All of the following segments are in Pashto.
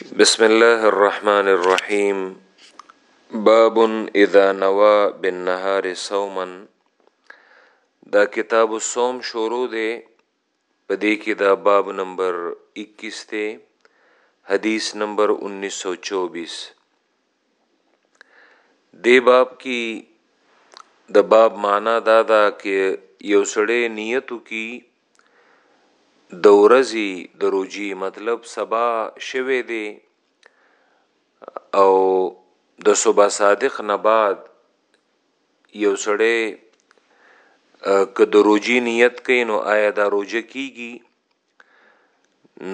بسم الله الرحمن الرحيم باب اذا نوى بالنهار صوما دا کتاب الصوم شروع دی په دې کې دا باب نمبر 21 دی حدیث نمبر 1924 دی باب کې د باب معنا دا دا کې یو سړی نیتو کې د ورځي د روجي مطلب سبا شوه دی او د صبح صادق نه بعد یو سړی که د روجي نیت کین نو آیا دا روجه کیږي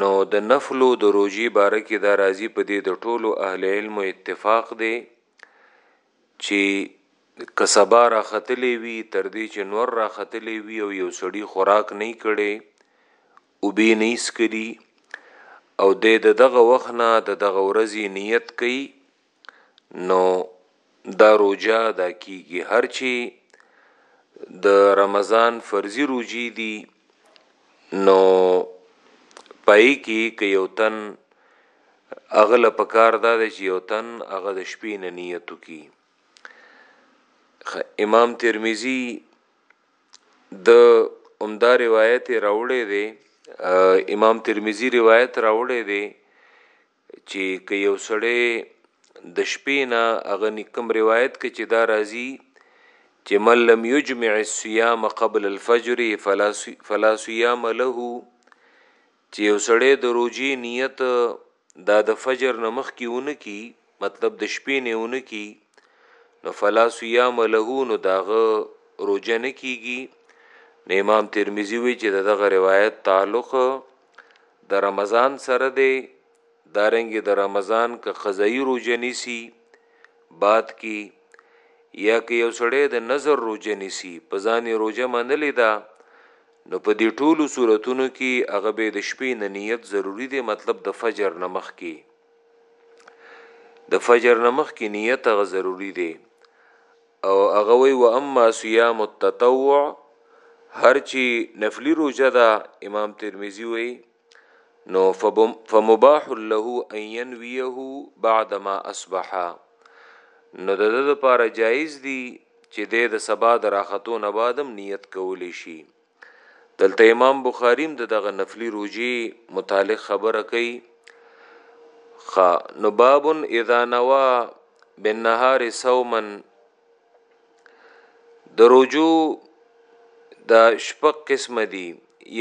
نو د نفلو د روجي باره کې دا راضی په دې د ټولو اهل علم اتفاق دی چي که سبا راختلی وي تر دې چي نور راختلی وي او يو سړي خوراک نه وي کړی اوبه نه وي څکلي او دی د دغه وخت نه د دغه ورځي نيت کوي نو دا روژه ادا کيږي هر چي د رمضان فرضي روژي دي نو پای کي که يو تن هغه له پکار دا دی چې یو تن هغه د شپې نه نیت وکړي امام ترمذی د عمدہ روایت راوړې دی امام ترمذی روایت راوړې دی چې که یو سړی د شپې نه هغه نکم روایت کې چې دا راځي چې من لم یجمع الصيام قبل الفجر فلا فلا صيام له چه یو سړی د روژی نیت دا د فجر نه مخکی ونه کی مطلب د شپی نه ونه کی نو فلا صیام له نو داغه روژه نه کیږي نو امام ترمذی وی چې دغه روایت تعلق د رمضان سره دی دارنګ د دا رمضان که قضایی روزه نیسی بعد کی یا که یو سړی د نظر روزه نیسی په ځان روزه منلې ده نو په دې ټولو صورتونو کي هغه به د شپې نه نیت ضروري دی مطلب د فجر نه مخکي د فجر نه مخکي نیت هغه ضروري دی او هغه وی و اما صيام التطوع هر چی نفلی روزه ده امام ترمذی وی نو فمباح له ان ينويه بعد ما اصبح نو د د لپاره جایز دی چې د د سبا د راختو نه بعدم نیت کولی شي دلته امام بخاری د دغه نفلی روجي متعلق خبره کوي خ نو باب اذا نوا بالنهار صوما د روجو د شپږ قسم دي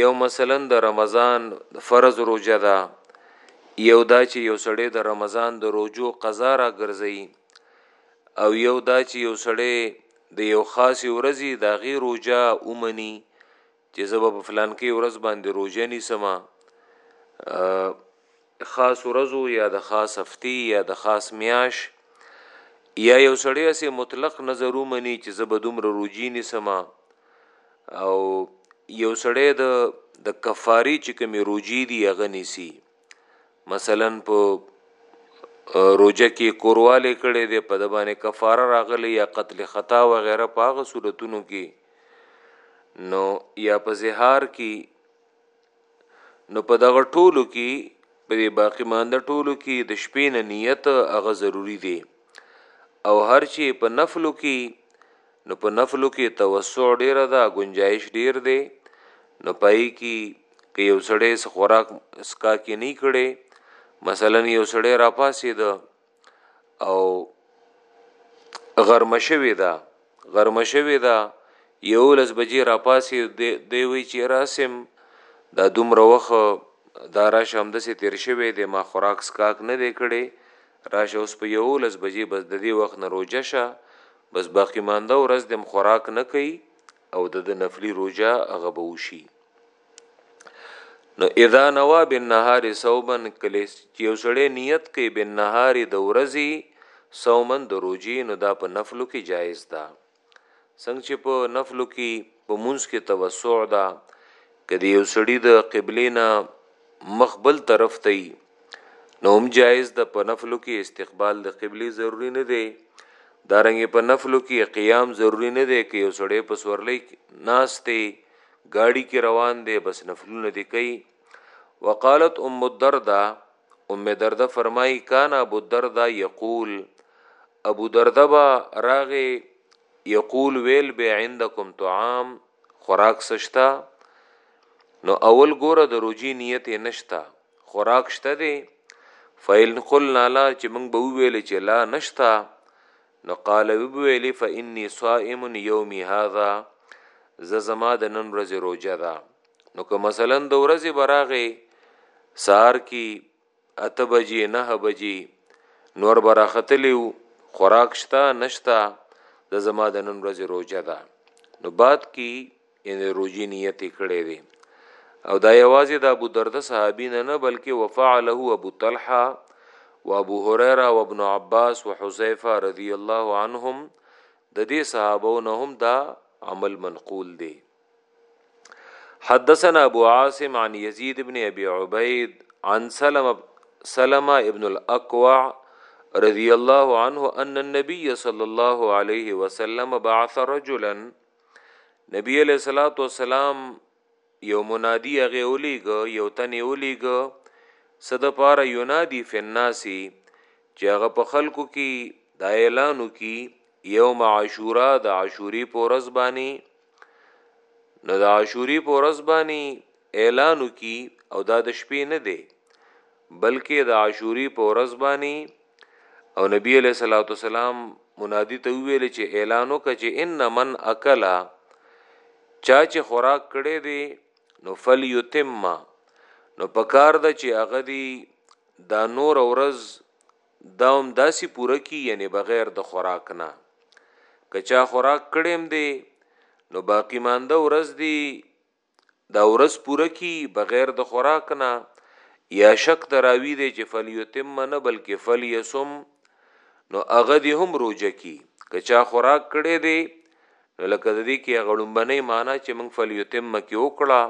یو مثلا د رمضان فرض روجه ده یو دا چې یو سړی د رمضان د روجو قضا را ګرځي او یو دا چې یو سړی د یو خاص ورځي د غیر روجه اومني چې زه به په فلانکې ورځ باندې روژه نیسم خاص ورځو یا د خاص هفتی یا د خاص میاش یا یو سړی سه مطلق نظرو منی چې زه به دومره روجی نیسم او یو سړی د د کفاری چې کومې روجی دی هغه نیسی مثلا په روجه کې کورواله کړي دي په د باندې کفاره راغلي یا قتل خطا و غیره په هغه صورتونو کې نو یا په زهار کې نو په دغه ټولو کې په باقی مانده ټولو کې د شپې نه نیت هغه ضروری دی او هر چی په نفلو کې نو په نفلو کې توسع ډیره ده گنجائش ډیر دی نو پای کې که یو سړی څه خوراک اسکا کې نه کړي مثلا یو سړی را پاسې ده او غرمه شوی ده غرمه شوی ده یو لس بجې را پاسې دی وی چې راسم دا دومره وخت دا را شم د سي تیر شوی دی ما خوراک اسکاک نه دی کړي راشه اوس په یو لس بجې بس د دې وخت نه روجه شه بس باقی مانده ورځ دم خوراک نه کوي او د د نفلی روجا هغه به وشي نو اذا نوا بالنهار صوما کله چې یو سړی نیت کوي بالنهار د ورځې صوما د روجي نو دا په نفلو کې جایز ده څنګه چې په نفلو کې په منځ کې توسع ده کدی یو سړی د قبلینا مخ بل طرف ته يي نو هم جائز ده په نفلو کې استقبال د قبلي ضروري نه دی دارنګ په نفلو کې قیام ضروري نه دی که یو سړی په سورلۍ ناشته گاڑی کې روان دی بس نفلونه دی کوي وقالت ام الدرداء ام درده فرمای کان ابو الدرداء یقول ابو درده با راغه یقول ویل به عندکم طعام خوراک سشتا نو اول ګوره د روجی نیت نشتا خوراک شته دی فإن قلنا لا چې موږ به ویل چې لا نشتا نو قال ویلی فإني صائم يومي هذا ز زما د نن ورځې روزه ده نو که مثلا د ورځې براغه سار کی اته بجې نهه بجې نور به راختلی وو خوراک شته نشته د زما د نن ورځې روژه ده نو بعد کې ان روژې نیت کړی دی او دا یوازې د ابو درده صحابي نه نه بلکې وفعله ابو طلحه و ابو هريره و ابن عباس و حذيفه رضی الله عنهم د دې صحابو نه هم دا عمل منقول دی حدثنا ابو عاصم عن يزيد بن ابي عبيد عن سلمة سلمة ابن الاقوع رضي الله عنه ان النبي صلى الله عليه وسلم بعث رجلا نبي عليه الصلاه والسلام یو منادی هغه اولیګ یو تنی اولیګ صد پار ینادی فناسی چې هغه په خلکو کې دا اعلانو کې یوم عاشورا د عاشوری پورز باندې نو د عاشوري په ورځ باندې اعلان کی او دا د شپې نه دی بلکې د عاشوري په ورځ باندې او نبی علیہ الصلوۃ والسلام منادی ته ویل چې اعلان وکړه چې ان من اکلا چا چې خوراک کړي دي نو فل یتم نو پکار د چې هغه دی دا نور ورځ دا هم داسې پوره کی یعنی بغیر د خوراک نه که چا خوراک کړیم دی نو باقی مانده ورځ دی دا ورځ پوره کی بغیر د خوراک نه یا شک دراوی دی چې فلیتم نه بلکې فلیسم نو هغه دی هم روجه کی که چا خوراک کړی دی نو لکه د دې کې هغه ړومبنۍ معنا چې موږ فلیتم کې وکړه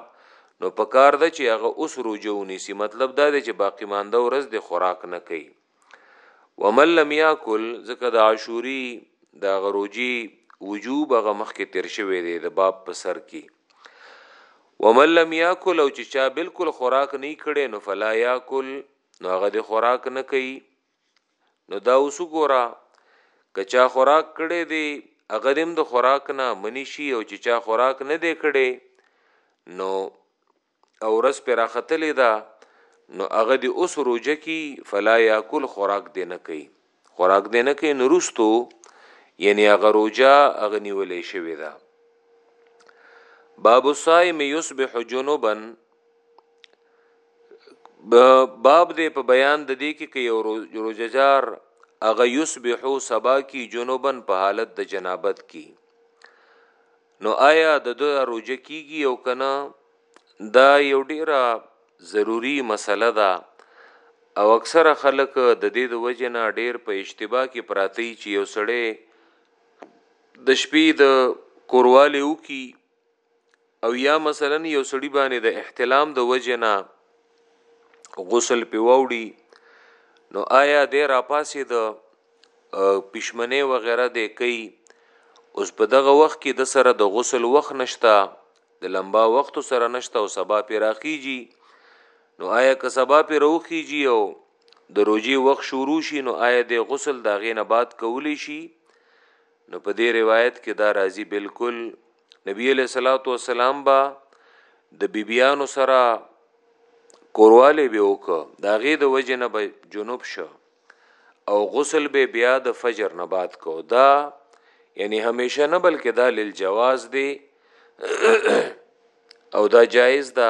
نو په کار ده چې هغه اوس روجه ونیسي مطلب دا دی چې باقی مانده ورځ د خوراک نه کوي ومن لم یاکل ځکه د عاشوري د غروجي وجوب هغه مخکې تیر شوی دی د باب په سر کې ومن لم یاکل او چې چا بالکل خوراک نه کړي نو فلا یاکل نو هغه د خوراک نه کوي نو دا اوس ګورا کچا خوراک کړي دي اگر هم د خوراک نه منی شي او چې چا خوراک نه دی کړي نو او رس پر راختلې ده نو هغه دی اوس روجه کی فلا یاکل خوراک دی نه کوي خوراک دی نه کوي نورستو یعنی هغه روجه هغه نیولې شوی ده باب الصائم یصبح جنبا باب دې په بیان د دې کې کې یو روزجار اغه یصبحو سبا کی جنوبن په حالت د جنابت کی نو آیا د د روزه کیږي او کنه دا یو ډیره ضروری مسله ده او اکثره خلک د دې د وجنه ډیر په اشتباه کې پراتی چې یو سړی د شپې د کورواله وکي او یا مثلا یو سړی باندې د احتلام د وجه نه غسل په ووړي نو آیا د راپاسې د پښمنه و غیره د کوي اوس په دغه وخت کې د سره د غسل وخت نشتا د لمبا وخت سره نشتا او سبا پی راخیږي نو آیا که سبا پی روخیږي او د روجي وخت شروع شي نو آیا د غسل دا غینه بعد کولی شي نو په دې روایت کې دا راځي بالکل نبی علیہ الصلوۃ والسلام با د بیبیانو سره کورواله به وک دا غي د وجه نه به جنوب شو او غسل به بیا د فجر نه بعد کو دا یعنی همیشه نه بلکې دا للجواز دی او دا جایز ده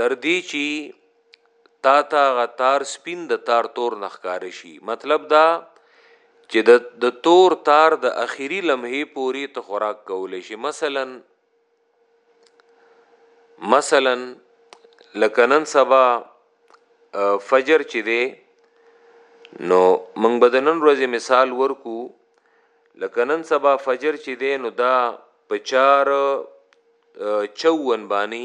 تر دې چي تا ته هغه تار سپين د تار تور نه ښکاره شي، مطلب دا چي د د تور تار د اخري لمحې پوري ته خوراک کولای شې، مثلاً مثلاً لکه نن سبا فجر چي دی نو موږ به د نن ورځې مثال ورکو لکه نن سبا فجر چې دی نو دا په چار چون باندې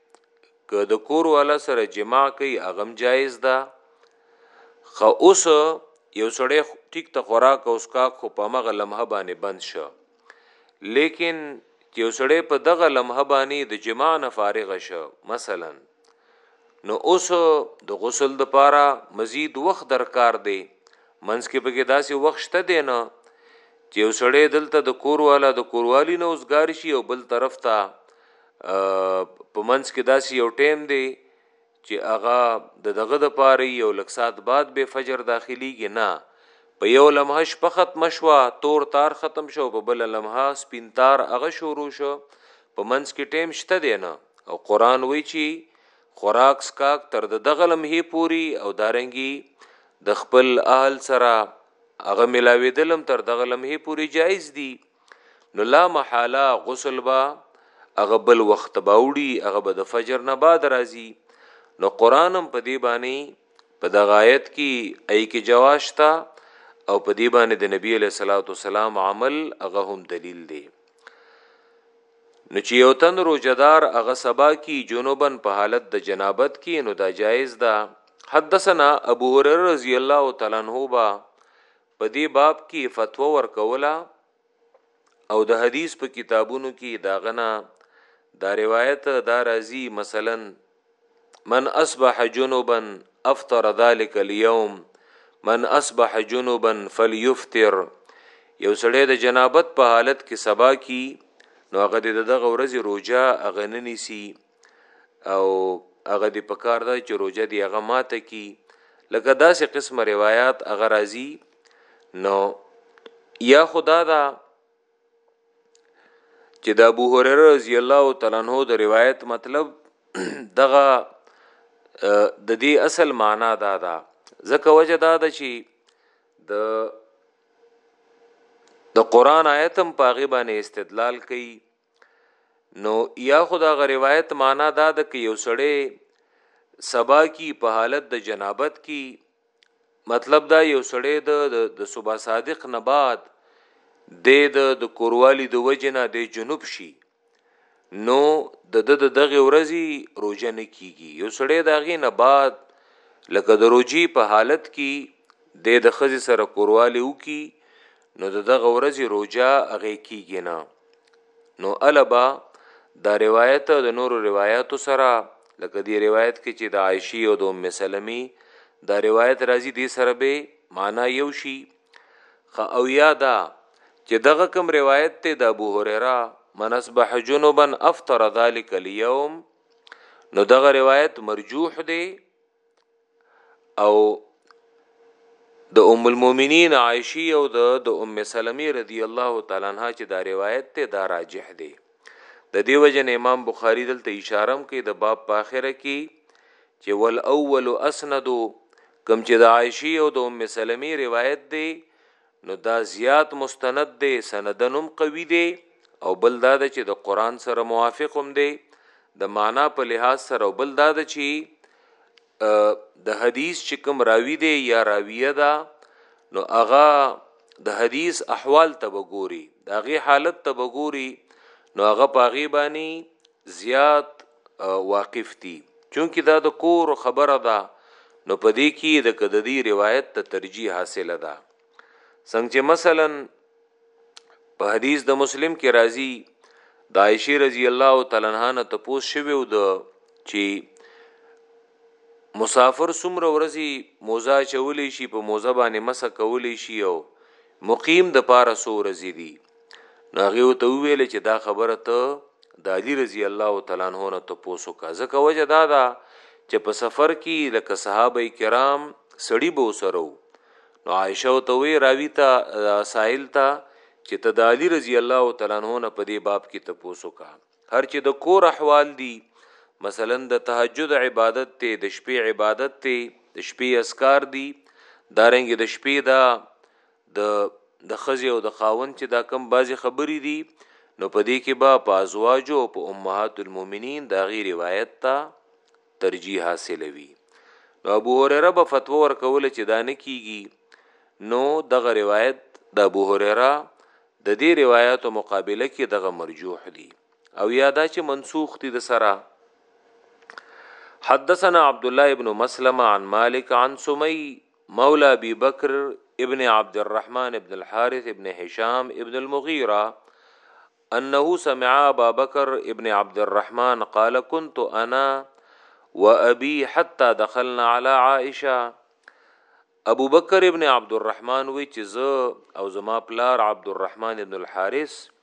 که د کور والا سره جما کوي هغه جایز ده خو اوس یو سړی ټیک ته خوراک او اسکا خو په مغه لمحه باندې بند شو لیکن یو سړی په دغه لمحه باندې د جما نه فارغ شو مثلا نو اوس د غسل د پاره مزید وخت درکار دی منځ کې پکې داسې وخت شته دی نه چې یو سړی دلته د کور والا د کوروالی نه اوسګار شي او بل طرف ته په منځ کې داسې یو ټیم دی چې هغه د دغه د پاره یو لکسات بعد به فجر داخليږي نه په یو لمحه شپه ختم شوه تور تار ختم شو په بل لمحه سپین تار هغه شروع شو په منځ کې ټیم شته دی نه او قران وی چې خوراک سکاک تر دغه لمحه پوری او دارنګي د خپل اهل سره هغه ملاوي دلم تر دغه لمحه پوری جایز دی نو لا محاله غسل با هغه بل وخت باوړي هغه به د فجر نه بعد راځي نو قرانم په دې باندې په دغایت کې ای کې جواشتا او په دې باندې د نبی له صلوات والسلام عمل هغه هم دلیل دی نو چې یو تن روزدار هغه سبا کی جنوبن په حالت د جنابت کې نو دا جایز ده حدثنا ابو هرره رضی الله تعالی عنہ با په دې باب کې فتوا ورکوله او د حدیث په کتابونو کې داغنا دا روایت دا راځي مثلا من اصبح جنبا افطر ذلك اليوم من اصبح جنبا فليفطر یو سړی د جنابت په حالت کې سبا کی نو هغه د دغه ورځې روزه اغننی سی او هغه دی په کار ده چې روزه دی هغه ماته کی لکه داسې قسم روایت هغه راځي نو یا خدا دا چې د ابو هريره رضی الله تعالی عنہ د روایت مطلب دغه د دې اصل معنا دا ده ځکه وجه دا ده چې د د قران آیتم پاغه باندې استدلال کوي نو یا خدا غ روایت معنا دا ده کې یو سړی سبا کی په حالت د جنابت کی مطلب دا یو سړی د د صبح صادق نه بعد د د کوروالی د وجنه د جنوب شي نو د د دغه ورځي روزه نه کیږي یو سړی دا غي نه بعد لکه د روزي په حالت کې د د خزي سره کورواله وکي نو د دغه ورځې روجا هغه کیږي نه نو البا دا روایت د نورو روایتو سره لکه دی روایت کې چې د عائشی او د ام سلمی دا روایت راځي دی سره به معنا یو شي خ او یادا چې دغه کوم روایت ته د ابو هريره من اصبح جنبا افطر ذلك اليوم نو دغه روایت مرجوح دی او د ام المؤمنین عائشه او د د ام سلمې رضی الله تعالی عنها چې دا روایت ته دا راجح دی د دیو جن امام بخاری دلته اشاره کوي د باب په اخره کې چې ول اول اسند کم چې د عائشه او د ام سلمې روایت دی نو دا زیات مستند دی سندن هم قوی دی او بل دا ده چې د قران سره موافق هم دی د معنا په لحاظ سره او بل دا ده چې د حدیث چې کوم راوی دی یا راویه ده نو هغه د حدیث احوال ته وګوري داغه حالت ته وګوري نو هغه پاغي بانی زیات واقف دي چونکه دا د کور خبره ده نو په دې کې د کددي روایت ته ترجیح حاصله ده څنګه چې مثلا په حدیث د مسلم کې راځي د عائشه رضی الله تعالی عنها نه تپوس شوی و د چې مسافر څومره ورځي موزه چولې شي په موزه باندې مسه کولې شي او مقیم د پاره سو ورځي دي ناغي او ته ویل چې دا خبره ته د علی رضی الله تعالی عنہ نه ته پوسو کا زکه وجه دا دا چې په سفر کې لکه صحابه کرام سړی به وسرو نو عائشه او ته وی راوی ته سائل ته چې ته د علی رضی الله تعالی عنہ نه په دې باب کې ته پوسو کا هر چې د کور احوال دی مثلا د تهجد عبادت ته د شپې عبادت ته د شپې اسکار دی دارنګ د شپې دا د د خزی او د خاوند چې دا کم بازي خبرې دي نو په دې کې به په ازواجو او په امهات المؤمنین دا غي روایت ته ترجیح حاصلوي نو ابو هريره به فتوا ورکول چې دا نه کیږي نو دغه روایت د ابو هريره د دې روایتو مقابله کې دغه مرجوح دي او یادا چې منسوخ دي د سره حدثنا عبد الله ابن مسلمه عن مالک عن سمي مولى ابي بكر ابن عبد الرحمن ابن الحارث ابن هشام ابن المغيرة انه سمع ابا بكر ابن عبد الرحمن قال كنت انا وابي حتى دخلنا على عائشه ابو بکر ابن عبد الرحمن وی چې زه او زما پلار عبد الرحمن ابن الحارث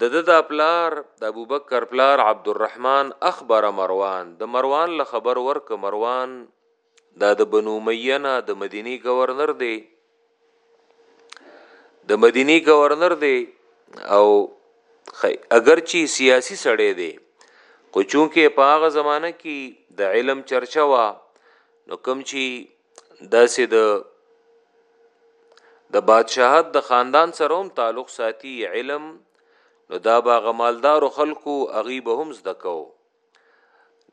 د د دا پلار د ابوبکر پلار عبدالرحمن اخبر مروان د مروان له خبر ورک مروان دا د بنو مینا د مدینی گورنر دی د مدینی گورنر دی او اگرچی سیاسی سړی دی خو چونکه په هغه زمانہ کې د علم چرچا وا نو کم چی داسې د د بادشاہت د خاندان سره هم تعلق ساتي علم نو دا با غمالدار خلکو اغي به هم زده کو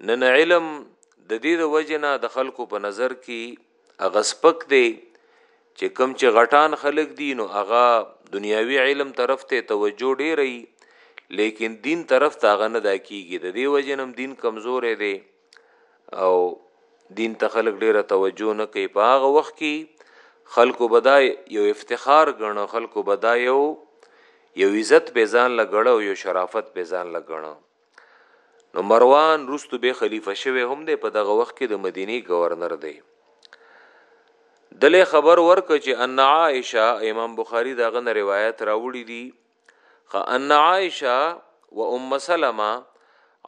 نن علم د دې د وجنه د خلکو په نظر کې اغسپک دی چې کم چې غټان خلک دي نو اغا دنیاوی علم طرف ته توجه ډیری لیکن دین طرف ته غنه دا کیږي د دې وجنم دین کمزورې دی او دین ته خلک ډیره توجه نه کوي په هغه وخت کې خلکو بدای یو افتخار غنو خلکو بدای یو یو عزت به ځان لګړو یو شرافت به ځان لګړو نو مروان رستو به خلیفہ شوی هم دی په دغه وخت کې د مدینی گورنر دی دله خبر ورک چې ان عائشه امام بخاری دغه روایت راوړی دی ان عائشه و ام سلمہ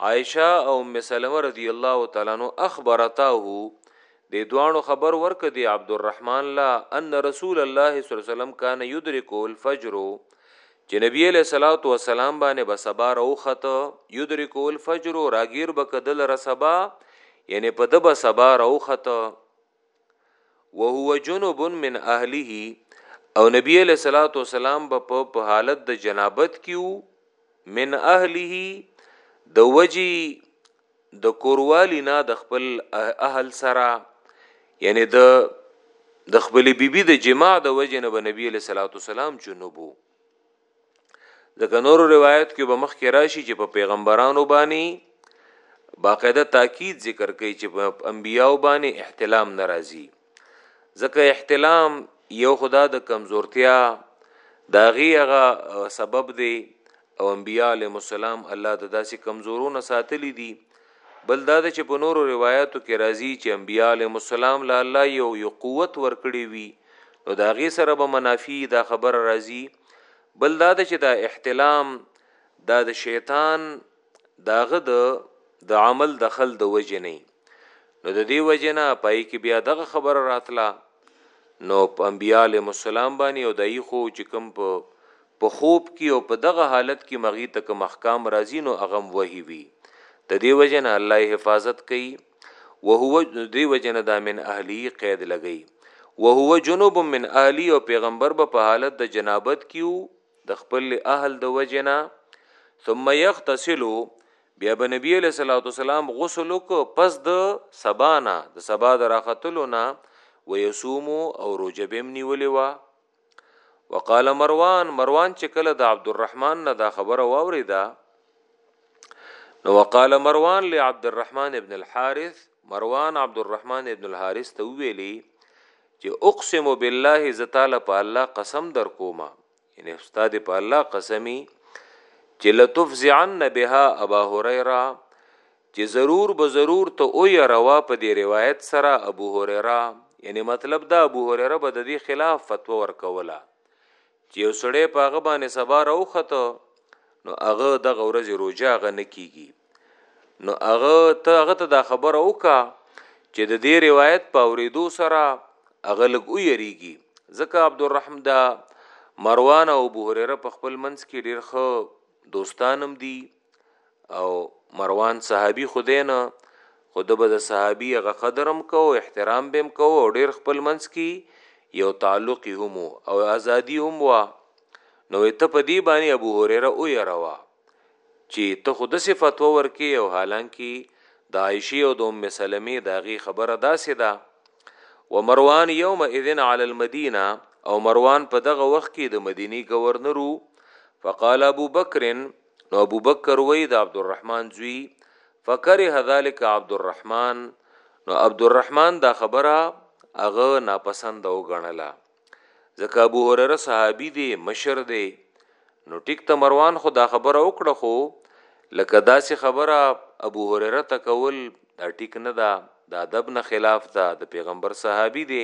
عائشه او ام سلمہ رضی الله تعالی عنها اخبرتاه د دوانو خبر ورک دی عبدالرحمن لا ان رسول الله صلی الله علیه وسلم کان یدرک الفجر چې نبی علیہ الصلوۃ والسلام باندې به سبا روخت یدرک الفجر راګیر بکدل رسبا یعنی په دبا سبا روخت وهو جنوب من اهله او نبی علیہ الصلوۃ والسلام په په حالت د جنابت کیو من اهله د وجی د کوروالی نه د خپل اهل سره یعنی د د خپل بیبي د جما د وجه نه نبی علیہ الصلوۃ والسلام جنوبو ځکه نورو روایت کې به مخکې راشي چې په پیغمبرانو باندې باقاعده تاکید ذکر کوي چې په انبیاو باندې احتلام ناراضي ځکه احتلام یو خدا د کمزورتیا داغي هغه سبب دی او انبیاء علیهم السلام الله د داسې کمزورو نه ساتلی دي بل دا ده چې په نورو روایاتو کې راځي چې انبیاء علیهم السلام له الله یو یو قوت ورکړي وي نو دا غي سره به منافی دا خبره راځي بل دا ده چې دا احتلام دا د شیطان داغه د د عمل دخل د وجه نه نو د دې وجه نه پای کې بیا دغه خبره راتله نو انبیاء علیهم السلام باندې او دای خو چې کوم په په خوب کی او په دغه حالت کی هم هغی ته کوم احکام راځی نو هغه هم وحی وی ددی وجه نه الله یی حفاظت کوي وهو ددی وجه نه دا من اهله قید لګی وهو جنوب من اهله او پیغمبر به په حالت د جنابت کی وو د خپل اهل د وجه نه ثم یغتسل بیا به نبی علیہ الصلوۃ والسلام غسل وک پس د سبا نه د سبا د راختلو نه ويصوم او روزه به منی ولې وا وقال مروان مروان چې کله د عبدالرحمن نه دا خبره واوریده نو وقال مروان لعبد الرحمن ابن الحارث مروان عبد الرحمن ابن الحارث ته ویلی چې اقسم بالله زتاله په الله قسم در کوما یعنی استاد په الله قسمی چې لتفزعن بها ابا هريره چي ضرور به ضرور ته ويروه په دې روايت سره ابو هريره يعني مطلب دا ابو هريره به ددې خلاف فتوه ورکوله چي يو سړی په هغه باندې سبا راوخته نو هغه دغه ورځې روژه هغه نه کیږي نو هغه ته هغه ته دا خبره وکا چې د دې روایت په اوریدو سره هغه لګ او یریږي ځکه عبدالرحمن دا مروان او ابو هريره په خپل منځ کې ډېر ښه دوستانم دي او مروان صحابي خدینه خو د به د صحابي هغه قدرم کو احترام بهم کو او ډیر خپل منس کی یو تعلق هم او ازادي هم وا نو ته په دی باندې ابو هريره او يروا چې ته خود صفات ورکی او حالانکه د عائشه او د ام سلمې داغي خبره داسې ده دا و مروان یوم اذن علی المدینه او مروان په دغه وخت کې د مدینی گورنرو فقال ابو بکر نو ابو بکر وی د عبدالرحمن زوی فکره ذلک عبدالرحمن نو عبدالرحمن دا خبره هغه ناپسند او غنله ځکه ابو هرره صحابي دی مشر دی نو ټیک ته مروان خو دا خبره وکړه خو لکه داسې خبره ابو هرره ته کول دا ټیک نه ده د ادب نه خلاف ده د پیغمبر صحابي دی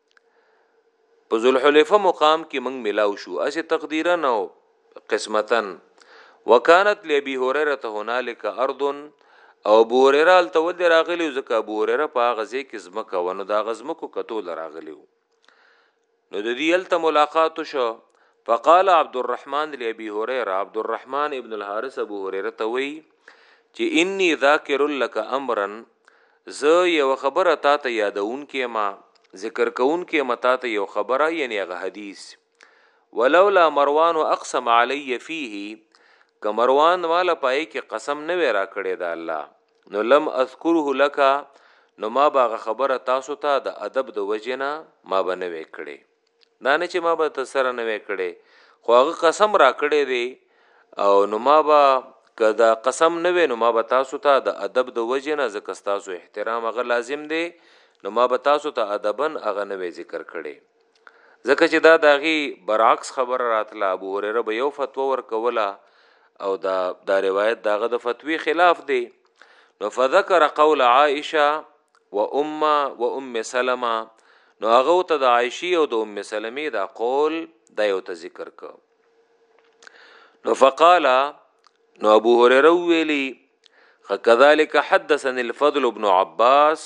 په ذوالحلیفه مقام کې موږ ملاو شو اسی تقدیرا نو قسمتا وکانت لابي هريره هنالك ارض او ابو هريره التول دی راغلی ځکه ابو هريره په غزه کې زمکه ونه دا غزمکو کتو لراغلی نو د دې الته ملاقات شو فقال عبد الرحمن لابي هريره عبد الرحمن ابن الحارث ابو هريره ته وی چې اني ذاکر لك امرا زه یوه خبره تا ته یادونکی یم، ذکر کوونکی یم تا ته یو خبره یعنی هغه حدیث، ولولا مروان اقسم علی فیه که مروان ماله پای کې قسم نه وی راکړی د الله نو لم اذکره لک نو ما به هغه خبره تاسو ته د ادب د وجې نه ما به نه وی کړی. دا نه چې ما به تسره نه وې کړې خو هغه قسم را کړې دی او نو ما به که دا قسم نه وې نو ما به تاسو ته د ادب د وجې نه ځکه تاسو احترام هغه لازم دی نو ما به تاسو ته ادبن هغه نه وې ذکر کړې ځکه چې دا داغي برعکس خبره راتله ابو هريره به یو فتوا ورکوله او دا دا روایت داغه د فتوی خلاف دی نو فذكر قول عائشه و ام و ام سلمہ نو هغه ته د عائشی او د ام سلمې دا قول دا یو ته ذکر ک نو فقال نو ابو هريره ویلی کذالک حدثني الفضل ابن عباس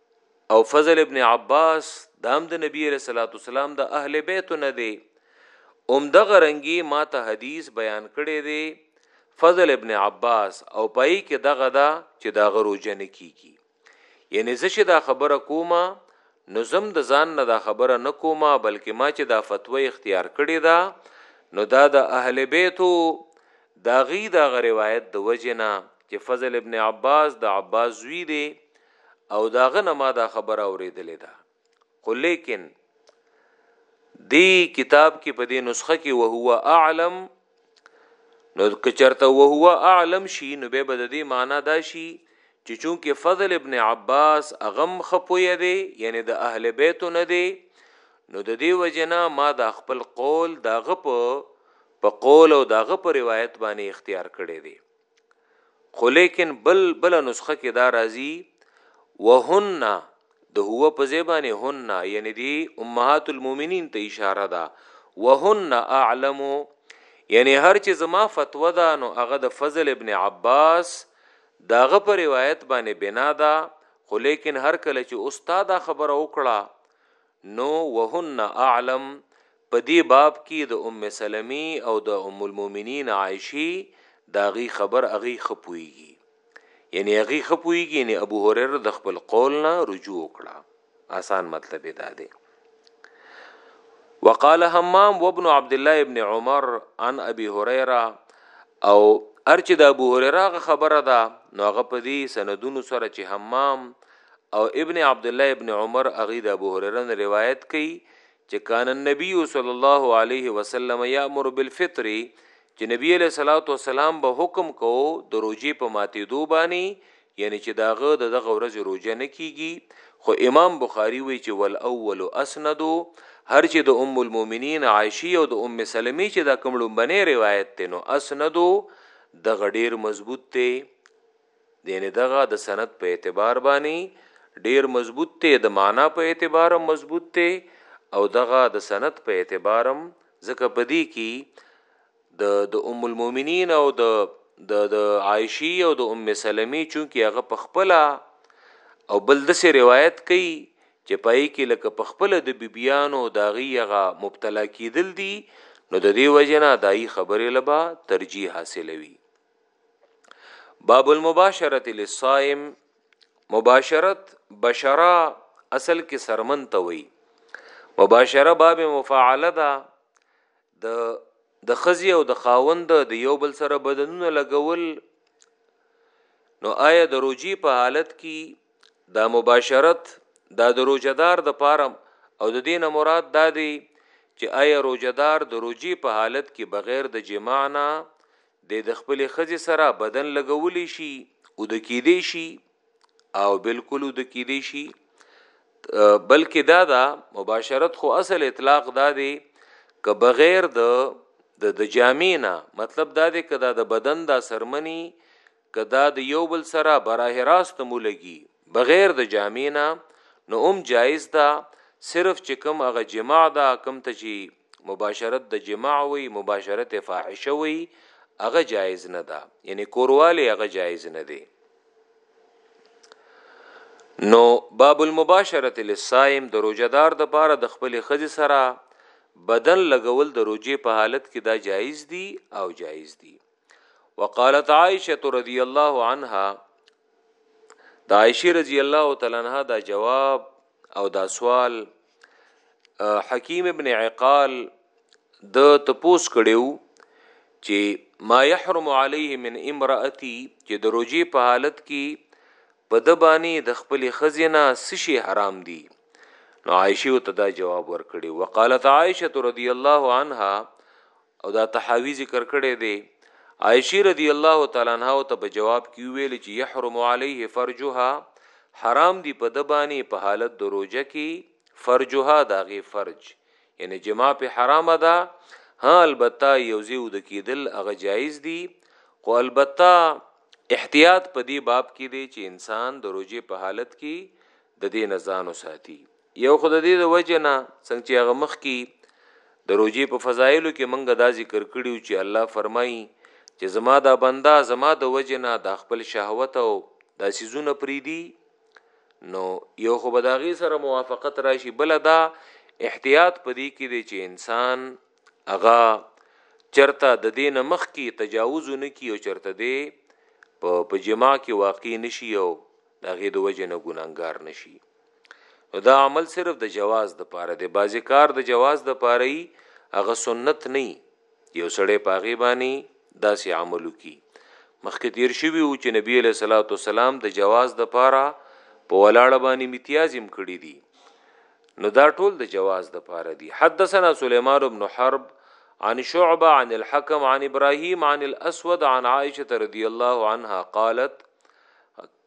او فضل ابن عباس دام د نبی علیہ الصلوۃ والسلام د اهل بیت نه دی اوم د غرنګي ما ته حدیث بیان کړي دی فضل ابن عباس او پای کې دغه دا چې دا غرو جن کیږي یعنی زه چې دا خبره کومه نو زم د ځان نه دا خبره نه کومه بلکې ما چې دا فتوا اختیار کړې ده نو دا د اهل بیتو دا غي دا غ روایت د وجنه چې فضل ابن عباس د عباس زوی دی او دا غ نه ما دا خبره اوریدلې ده خو لیکن دی کتاب کې په دې نسخه کې وهو اعلم نو کچرته وهو اعلم شي نو به بد دې معنا دا شي چې چونکه فضل ابن عباس اغم خپوی دی یعنی د اهل بیت نه دی نو د دې وجنا ما د خپل قول داغه په په قول او داغه په روایت باندې اختیار کړی دی خو لیکن بل بل نسخه کې دا راځي وهن د هو په زبانه هن یعنی دی امهات المؤمنین ته اشاره ده وهن اعلم یعنی هر چې زما فتوا ده نو هغه د فضل ابن عباس داغه پر روایت باندې بنا ده خو لیکن هر کله چې استاد خبره وکړه نو وهن اعلم په دې باب کي د ام سلمي او د ام المومنين عائشي د هغي خبر هغي ښه پوهيږي يعني هغي ښه پوهيږي يعني ابو هريره د خپل قول نه رجوع وکړه آسان مطلب يې دا دی وقال همام وابن عبد الله ابن عمر عن ابي هريره او ارچ د ابو هريره خبره ده نو هغه په دې سندونو سره چې همام او ابن عبد الله ابن عمر اغي د ابو هريره روایت کوي چې کان النبی صلی الله علیه وسلم یامر بالفطر چې نبی علیہ الصلوۃ والسلام به حکم کو د روزي په ماتې دو باندې یعنی چې داغه د دغه ورځ روزه نه کیږي خو امام بخاری وی چې ول اول اسندو هر چې د ام المؤمنین عائشه او د ام سلمې چې دا کوم لومبنه روایت ته نو اسندو د غډیر مضبوط ته یعنی دغه د سند په اعتبار باندې ډیر مضبوط ته د معنا په اعتبار مضبوط ته او دغه د سند په اعتبارم ځکه پدی کی د د ام المؤمنین او د د د عائشی او د ام سلمی چونکی هغه په خپل او بل د سی روایت کوي چې پای کې لکه په خپل د بیبیانو داغي هغه مبتلا کیدل دي نو د دې وجنه دای خبره لبا ترجیح حاصلوي باب المباشرت للصائم مباشرت بشرا اصل کې سرمن ته وي مباشره باب مفاعله ده د د خزي او د خاوند د یو بل سره بدنونه لګول نو آیا د روجي په حالت کې دا مباشرت دا د روجدار د پاره او د دینه مراد دا دی چې آیا روجدار د روجي په حالت کې بغیر د جماع نه دی د خپلې ښځې سره بدن لګولی شي اوده کېدی شي او بالکل اوده کېدی شي بلکې دا دا مباشرت خو اصل اطلاق دا دی که بغیر د د جامع نه مطلب دا دی که دا د بدن دا سرمنی که دا د یو بل سره براه راست هم ولګي بغیر د جامع نه نو هم جایز ده صرف چې کوم هغه جماع ده کوم ته چې مباشرت د جماع وي مباشرت فاحشه وي هغه جایز نه ده یعنی کورواله هغه جایز نه دی نو باب المباشره للصائم د روزدار د پاره د خپل خزي سره بدن لګول د روزي په حالت کې دا جایز دي او جایز دي وقالت عائشه رضی الله عنها د عائشه رضی الله تعالی عنها دا جواب او دا سوال حکیم ابن عقال د تپوس کړیو چې ما يحرم عليه من امراتي چې د روجي په حالت کې په د باندې د خپل خزینه سشي حرام دي نو عائشه ته دا جواب ورکړي وقالت عائشه رضی الله عنها او دا تحاوی ذکر کړی دی عائشه رضی الله تعالی عنها ته په جواب کې ویل چې يحرم عليه فرجها حرام دی په د باندې په حالت د روزه کې فرجها داغه فرج یعنی جما په حرام ده ها البته یو زیو د کېدل هغه جایز دی خو البته احتیاط په دې باب کې دی چې انسان د روزه په حالت کې د دې نزان وساتي یو خو د دې د وجې نه څنګه چې هغه مخکې د روجې په فضایلو کې منګه دا ذکر کړیو چې الله فرمایي چې زما دا بنده زما د وجې نه دا خپل شهوت او دا سیزونه پریدي نو یو خو به د هغې سره موافقت راشي بله دا احتیاط په دې کې دی چې انسان هغه چرته د دې نه مخکې تجاوز نه کی او چرته دی په جما کې واقع نشي او د هغې د وجې نه ګناهګار نشي نو دا عمل صرف د جواز د پاره دی بازی کار د جواز د پاره ای هغه سنت نه یو سړی پاغي باندې داسې عملو کی مخکې تیر شوی او چې نبی له صلوات والسلام د جواز د پاره په ولاړ باندې امتیازم کړی دی نو دا ټول د جواز د پاره دی حدثنا سليمان بن حرب عن شعبه عن الحكم عن ابراهيم عن الاسود عن عائشه رضي الله عنها قالت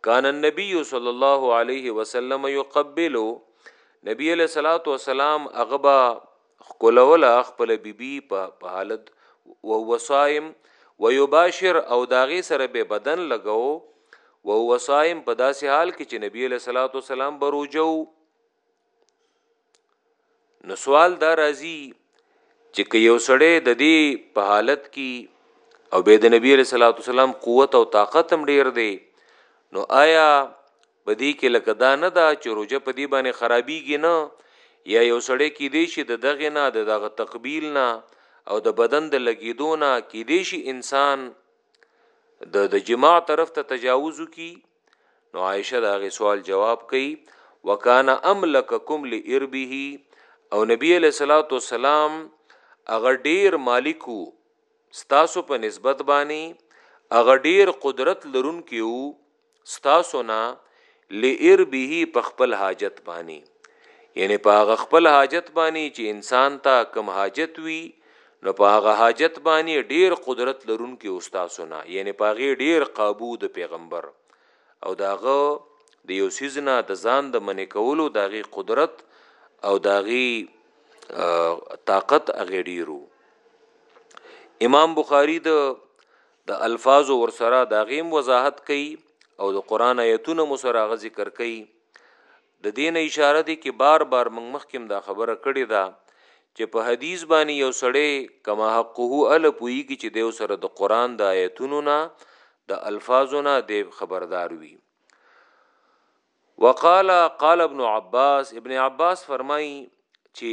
کان النبی صلی الله علیه وسلم یقبلو نبی علیہ الصلوۃ والسلام اغبا خکلول خپل بیبي په حالت او وصائم ويباشر او داغه سره به بدن لګاو او وصائم په داسې حال کې چې نبی علیہ الصلوۃ والسلام بروجو نو سوال دا راځي چې که یو سړی د دې په حالت کې او به د نبی رسول الله والسلام قوت او طاقت هم ډیر دی نو آیا بدی کې لکه دا نه دا چې روزه په دې باندې خرابيږي نه یا یو سړی کې دی شي د دغه نه د دغه تقبیل نه او د بدن د لګیدو نه کې دی شي انسان د د جماع طرف ته تجاوز کی نو عائشه دا غي سوال جواب کوي وکانا املککم لاربه او نبی علیہ الصلوۃ والسلام اغه ډیر مالکو ستاسو په نسبت باندې اغه ډیر قدرت لرون کیو ستاسو نه لاربه په خپل حاجت باندې یعنی په هغه خپل حاجت باندې چې انسان ته کم حاجت وي نو په هغه حاجت باندې ډیر قدرت لرونکي استادو نه یعنی په هغه ډیر قابو د پیغمبر او داغه د یو سیزنا د ځان د منې کولو داغي قدرت او داغي طاقت هغه ډیرو امام بخاری د د الفاظ ور سره داغیم وضاحت کوي او د قران آیتونه مو سره غ ذکر کوي د دې نه اشاره دې کې بار بار موږ مخکې هم دا خبره کړې ده چې په حدیث باندې یو سړی کما حقه ال پویږي چې دیو سره د قران د آیتونو نه د الفاظو نه دی خبردار وي وقال قال ابن عباس ابن عباس فرمایي چې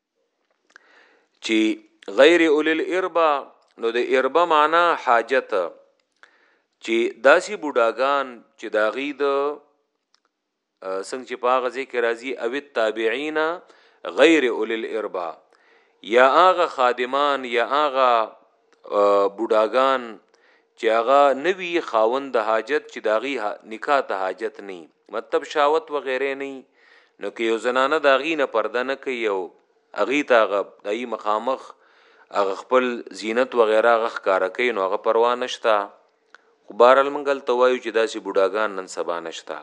چی غیر اولی الاربا نو د اربا معنا حاجت چی داسی بوډاګان چی داغی د سنگ چی پاغه ذکر ازی او التابعین غیر اولی الاربا یا آغا خادمان یا آغا بوډاګان چې هغه نوی خاوند د حاجت چې داغي نکاح ته حاجت نه مطلب شاوت و غیره نه نو کې یو زنانه داغي نه پرده نه کوي او اغي تاغه دای مخامخ اغه خپل زینت و غیره غخ کار کوي نو هغه پروا نشتا خو بهرال منګل توایو چې داسې بوډاګان نن سبا نشتا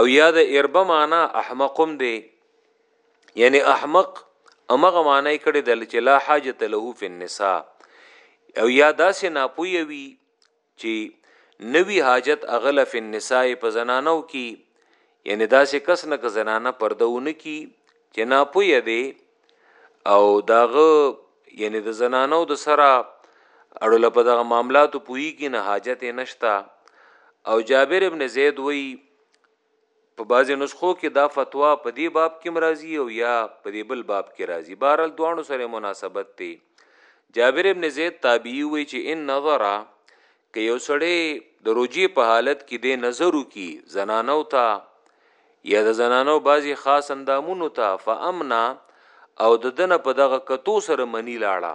او یا د اربه معنا احمقم دی یعنی احمق امغه معنی کړي د چې لا حاجت له فی النساء او یا داسې ناپوی وي چې نوی حاجت اغله فی النساء په زنانو کې یعنی داسې کس نه ک زنانه پردهونه کی چې ناپوی دی او داغه یعنی د زنانو د سره اړو لپاره دغه معاملاتو پوی کی نه حاجت نشتا او جابر ابن زید وی په بعضې نسخو کې دا فتوا په دې باب کې هم راځي او یا په دې بل باب کې راځي بهرحال دواړو سره مناسبت دی جابر ابن زید تابعی وی چې ان نظر که یو سړی د روجی په حالت کې د نظر کی زنانو ته یا د زنانو بعضی خاص اندامونو ته فامنا او د دنه په دغه کتو سره منی لاړه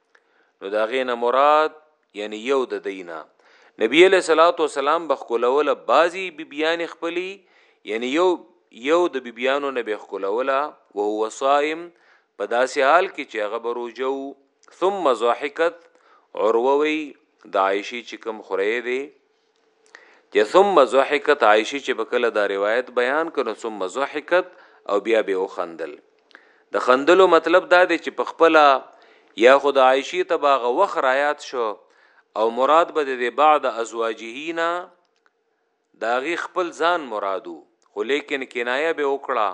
نو دا غینه مراد یعنی یو د دینه نبی علیہ الصلوۃ والسلام بخکولوله بازی بیبیان خپلی یعنی یو یو د بیبیانو نه بخکولوله او هو صائم په داسې حال کې چې هغه بروجو ثم ضحکت عرووی د عائشی چې کوم خورې دی چې ثم ضحکت عائشه چې په کله دا روایت بیان کړو ثم ضحکت او بیا به وخندل د خندلو مطلب دا دی چې په خپل یا خود عائشه تباغه وخ رایات شو او مراد به د بعد ازواجهینا داغي خپل ځان مرادو خو لیکن کنایه به وکړه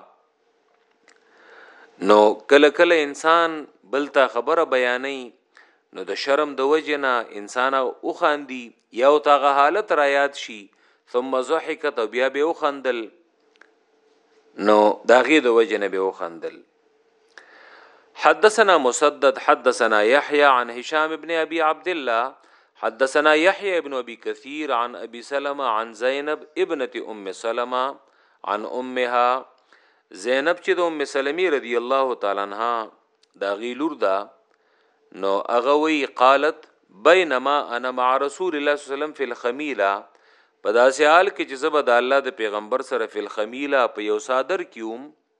نو کله کله انسان بلته خبره بیانې نو د شرم د وجنه انسان او خاندي یا او تاغه حالت را یاد شي ثم ضحکت بیا به او خندل نو داغه د وجنه به او خندل حدثنا مسدد حدثنا يحيى عن هشام ابن ابي عبد الله حدثنا يحيى ابن ابي كثير عن ابي سلمة عن زينب ابنه ام سلمة عن امها زینب چې د ام سلمې رضی الله تعالی عنها دا غي لور ده نو هغه وی قالت بینما انا مع رسول الله صلی الله علیه وسلم فی الخمیله په داسې حال کې چې زبد الله د پیغمبر سره فی الخمیله په یو صادر کیوم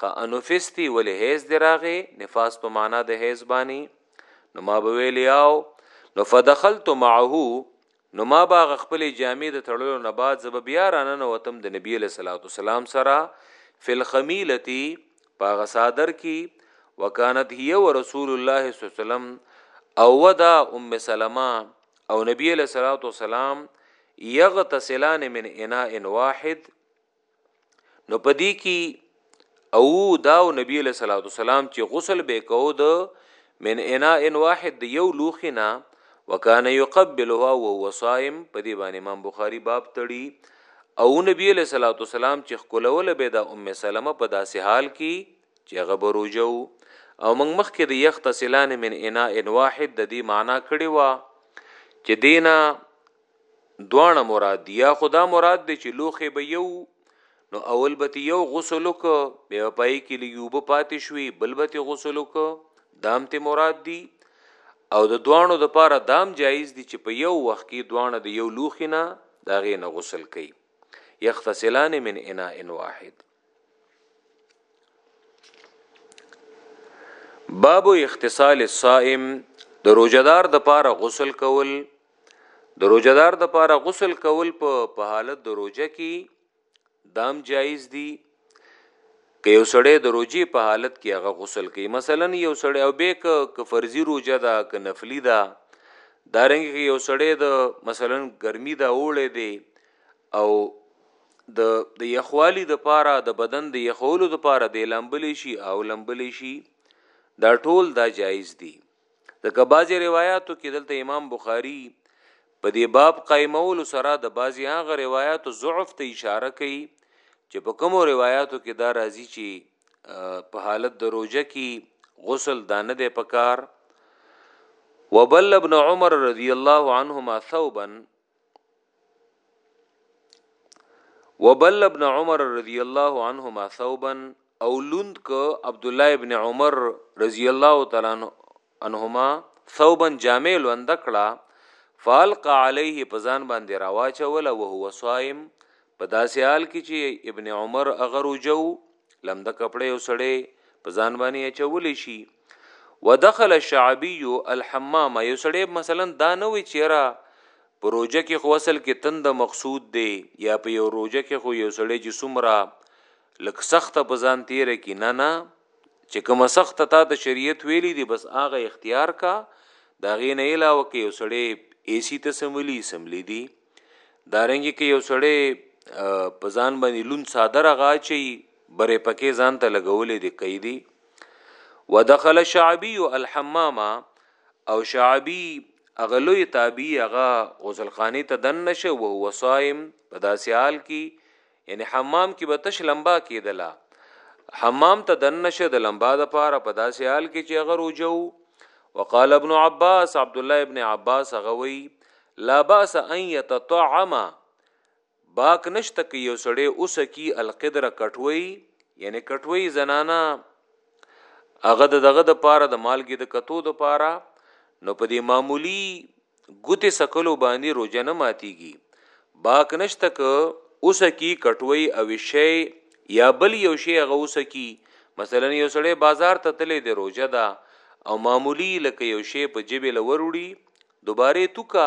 خا انفستی ولی حیز دی راغی نفاس په معنا د حیز بانی نو ما به ویلی او نو فدخلت معه نو ما با خپل جامع د تړلو نه بعد زب بیا رانن وتم د نبی له صلوات والسلام سره فل خمیلتی پاغه صادر کی وکانت هی و رسول الله صلی الله علیه وسلم او ودا ام سلمہ او نبی له صلوات والسلام یغتسلان من اناء واحد نو پدی کی او دا او نبی علیہ الصلوۃ والسلام چې غسل به کو د من انا ان واحد د یو لوخي نه وکانه یقبلها وهو صائم په دی باندې امام بخاری باب تړي او نبی علیہ الصلوۃ والسلام چې خلول به د ام سلمہ په داسې حال کې چې هغه بروجو او موږ مخکې د یخت سلان من انا ان واحد د دې معنی کړي وا چې دینا دواړه مراد دي یا خدا مراد دی چې لوخې به یو نو اول به یو غسل وک بیا پای کې لیوب پاتې شوي بل به غسل وک دام ته مراد دي او د دوانو د پاره دام جایز دي چې په یو وخت کې دوانه د یو لوخې نه دا غې نه غسل کوي یختصلان من اناء واحد باب اختصال الصائم د روزدار د پاره غسل کول د روجدار د پاره غسل کول په په حالت د روجه کې دام جایز دی که یو سړی د روجي په حالت کې هغه غسل کوي مثلا یو سړی او به ک فرضي روجه ده ک نفلی ده دارنګ کې یو سړی د مثلا ګرمي ده اوړې دی او د د یخوالی د پاره د بدن د یخولو د پاره د لامبلی شي او لامبلی شي دا ټول دا جایز دي ځکه بعضی روایتو کې دلته امام بخاری په دې باب قائمول سره د بعضی هغه روایتو ضعف ته اشاره کوي چې په کومو روایتو کې دا راځي چې په حالت د روزه کې غسل دانه دی پکار وبل ابن عمر رضی الله عنهما ثوبا وبل ابن عمر رضی الله عنهما ثوبا او لوند ک عبد الله ابن عمر رضی الله تعالی عنهما ثوبا جامع لوند کړه فالق علیه پزان باندې راواچول او هو صائم په داسې حال کې چې ابن عمر اگر وجو لمد کپڑے وسړې پزان باندې چولې شي ودخل الشعبي الحمام یو سړی مثلا دا نه وی چیرې په روجه کې خو اصل کې تند مقصود دی یا په یو روجه کې خو یو سړی چې سمرا لک سخت په ځان تیر کی نه نه چې کوم سخت تا د شریعت ویلی دی بس هغه اختیار کا دا غي نه علاوه کې یو سړی ایسی ته سملی سملی دی دارنګ کې یو سړی په ځان باندې لون صادره غاچي بره پکې ځان ته لګولې دی قیدی ودخل شعبی الحمام او شعبی اغه لوی تابعی اغه غسل خانی ته دن نشه او هو صائم په داسې حال کې یعنی حمام کې به تش لمبا کېدله حمام ته دن نشه د لمبا د پاره په داسې حال کې چې اغه روجو وقال ابن عباس عبد الله ابن عباس غوي لا باس ان يتطعم باک نشته که یو سړی اوسکی القدره کټوی یعنی کټوی زنانه هغه د دغه د پاره د مالګې د کتو د پاره نو په دې معمولی ګوتې سکلو باندې روزه نه ماتیږي باک نشته که اوسکی کټوی او شی یا بل یو شی هغه اوسکی مثلا یو سړی بازار ته تللی د روزه ده او معمولی لکه یو شی په جبه لوروړي دوباره توکا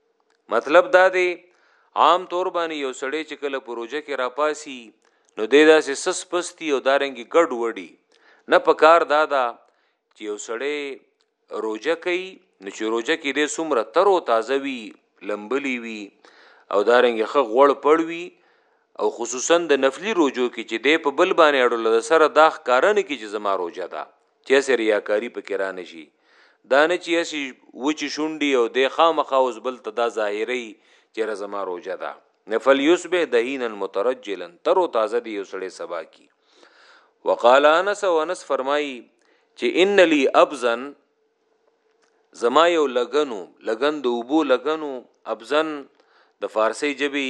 مطلب دا دی عام طور باندې یو سړی چې کله پروژه کې راپاسي نو د داسې سس پستی او دارنګي ګډ وډي نه پکار دادا چې یو سړی روزه کوي نو چې روزه کې د سمره تر او تازه وي لمبلی وي او دارنګي خ غوړ پړوي او خصوصا د نفلی روزو کې چې د په بل باندې اړول سره داخ کارن کې چې زما روزه ده چې هسې ریاکاري پکې رانه شي، دا نه چې هسې وچې شونډې او دی خامخا اوس بل ته دا ظاهروي چې یاره زما روژه ده، فلیصبح دهینا مترجلا، تر او تازه دې یو سړی سبا کړي. وقال انس او انس فرمایي چې ان لي ابزن زما یو لګنو لګن د اوبو لګنو ابزن د فارسی جبی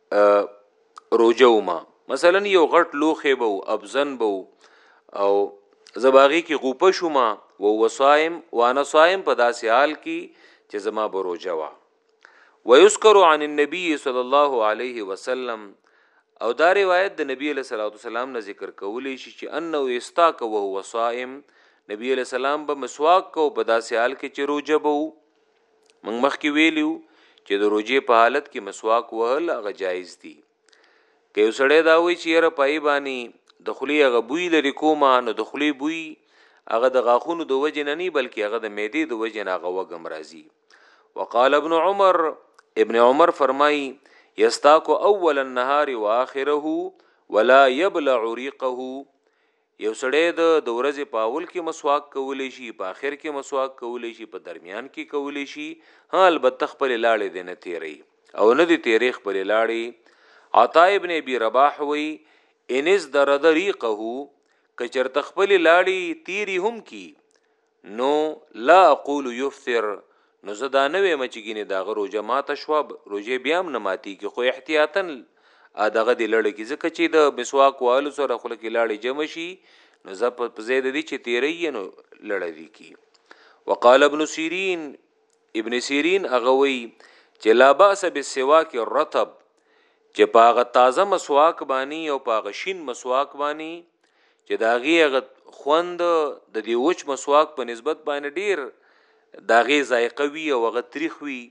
روجه وما مثلا یو غټ لوخه بو ابزن بو او زباغي کې غوپه شوما و وصائم وانا صائم په داسې حال کې چې زما بروجه وا ويذكر عن النبي صلى الله عليه وسلم او دا روایت د نبی له صلوات والسلام نه ذکر کولې شي چې انه استاک وهو صائم نبی له سلام به مسواک کو په داسې حال کې چې روجه بو موږ مخکې ویلیو چې د روجې په حالت کې مسواک وهل هغه جایز دي که یو سړی دا وایي چې یاره پای باندې د خلی هغه بوی لري کومه نو د خلی بوی هغه د غاخونو د وجې نه نه بلکې هغه د معدې د وجې نه هغه وګم راځي وقال ابن عمر ابن عمر فرمایي یستاکو اول النهار واخره ولا یبلع ريقه یو سړی د د ورځې په اول کې مسواک کولی شي، په اخر کې مسواک کولی شي، په درمیان کې کولی شي، ها البته خپلې لاړې دې نه تیروي او نه دې تیرې خپلې لاړې، عطاء ابن ابي رباح وایي، ان ازدرد ریقه که چرته خپلې لاړې تیرې هم کړي، نو، لا اقول يفطر، نو زه دا نه ويم چې ګينې د هغه روژه ماته شوه، روژه بيا هم نه ماتېږي، خو احتياطاً ادغه دې لړ کړي، ځکه چې د مسواک وهلو سره خوله کې لاړې جمع شي، نو زه په ځای د دې چې تېری يې نو لړه دې کړي. وقال ابن سيرين، ابن سیرین هغه وی چې لا باس بالسواک الرطب چې پاغه تازه مسواک بانی او پاغه شین مسواک بانی چې داغي هغه خوند د دی وچ مسواک په نسبت باندې ډیر داغي ذایقه وی او هغه تریخ وی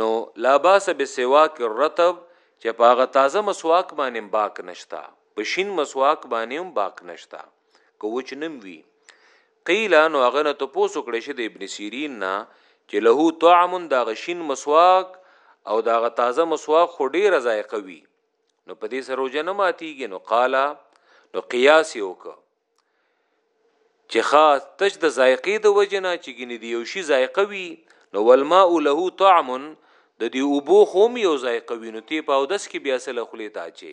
نو لا باس بالسواک الرطب چې پاغه تازه مسواک باندې باک نشتا په شین مسواک باندې هم باک نشتا کوچ نم وی قیل نو هغه نه تپوس وکړی شي د ابن سیرین نه چې له طعم دا غشین مسواک او دا غ تازه مسواک خو ډیره ذایقه وي نو په دې سره روزه نه ماتیږي نو قال نو قیاس یې وکړه چې خاص تش د ذایقې د وجنه چې ګنې دی یو شی ذایقه وي نو والماء له طعم د دې اوبو خوم یو ذایقه وي نو تی په اودس کې بیا سره خلی تا چی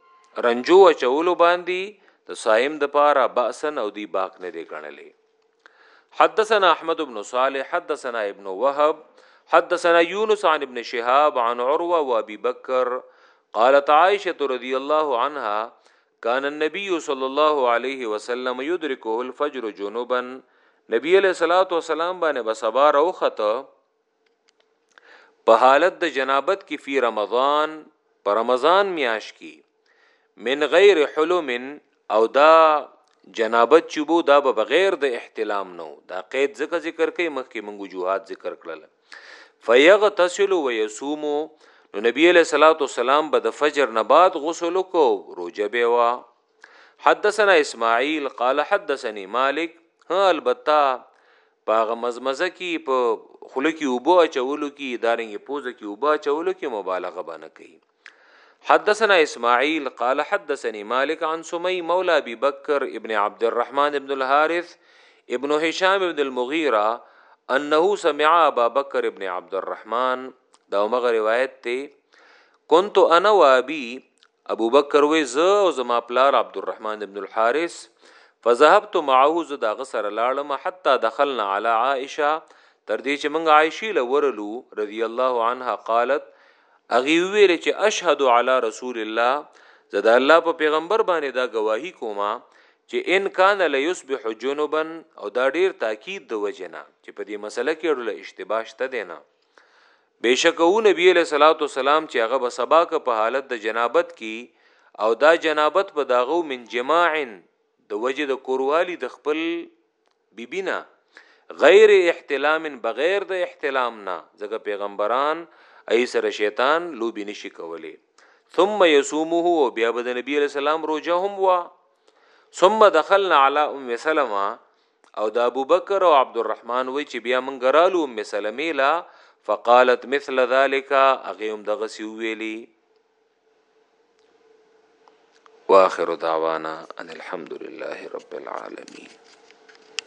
رنجو اچولو باندې د صائم د پاره باسن او دی باک نه دی ګڼلې حدثنا احمد بن صالح حدثنا ابن وهب حدثنا يونس عن ابن شهاب عن عروه وابي بكر قالت عائشه رضي الله عنها كان النبي صلى الله عليه وسلم يدركه الفجر جنوبا نبی علیہ الصلوۃ والسلام باندې بسبا روخته په حالت د جنابت کې فی رمضان په رمضان میاش کې من غیر حلم او دا جنابت چوبو دا به بغیر د احتلام نو دا قید ذکر ذکر کوي مخکې منګو جوهات ذکر کړل فیغتسل و یصوم نو نبی علیہ الصلوۃ والسلام به د فجر نه بعد غسل کو روزه به وا حدثنا اسماعیل قال حدثني مالک ها البتا پاغه مزمزه کی په خله کی وبو چولو کی دارنګ پوزه کی وبا چولو کی مبالغه بنه کوي حدثنا اسماعیل قال حدثني مالک عن سمي مولى ابي بکر ابن عبد الرحمن ابن الحارث ابن هشام ابن المغيرة انه سمع ابا بکر ابن عبد الرحمن دا مغه روایت ته كنت انا وابي ابو بکر وی زه او زما پلار عبدالرحمن ابن الحارث فذهبت معه زه دا غسر لاړم حتی دخلنا علی عائشه تر دې چې موږ عائشه لورلو رضی الله عنها قالت اغي ویل چې اشهد علی رسول الله زدا الله په پیغمبر باندې دا گواہی کوما چې ان کان لیصبح جنبا او دا ډیر تاکید د وجنا چې په دې مسله کې ډول اشتباه شته دی نه بېشکه وو نبي علیه الصلوة والسلام چې هغه به سبا که په حالت د جنابت کې او دا جنابت به د هغه وو من جماع د وجې د کوروالي د خپل بي بي نه غیر احتلام بغیر د احتلام نه ځکه پیغمبران ای سره شیطان لوبي نشي کولی ثم يصومه او بیا به د نبی علیہ السلام روزه هم وا ثم دخلنا علی ام سلمہ او د ابوبکر او عبدالرحمن وی چې بیا مونږ رالو ام سلمې لا فقالت مثل ذلك هغه هم دغه سی ویلی واخر دعوانا ان الحمد لله رب العالمين